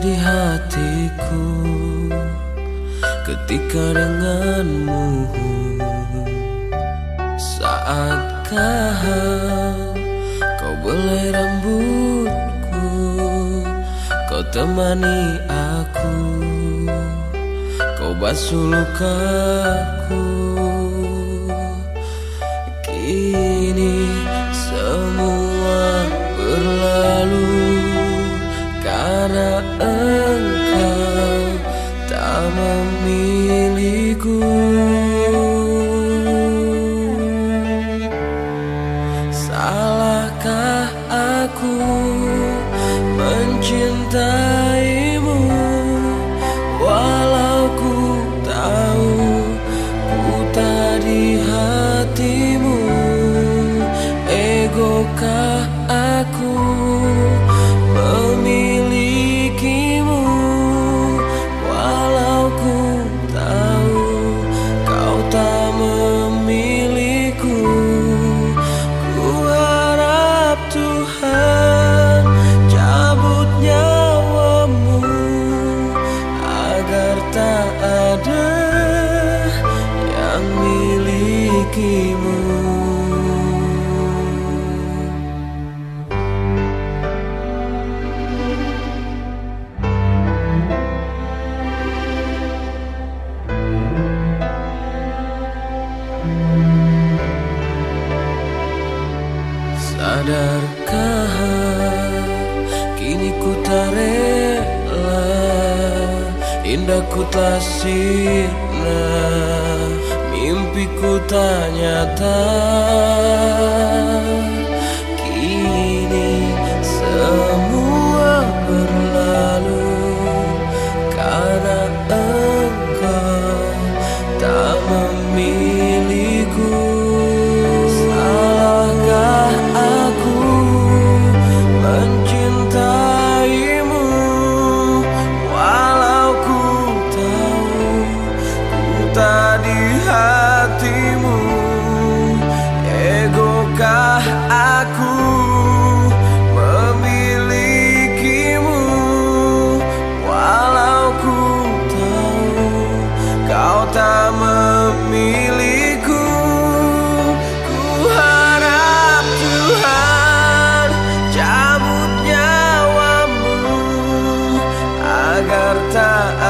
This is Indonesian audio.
di hatiku ketika denganmu Saatkah kau belai rambutku Kau temani aku Kau basuh lukaku Karena engkau tak memiliku Salahkah aku mencintaimu milikimu Sadarkah kini ku tak rela Indah ku tak sirna Mimpiku tak. nyata time.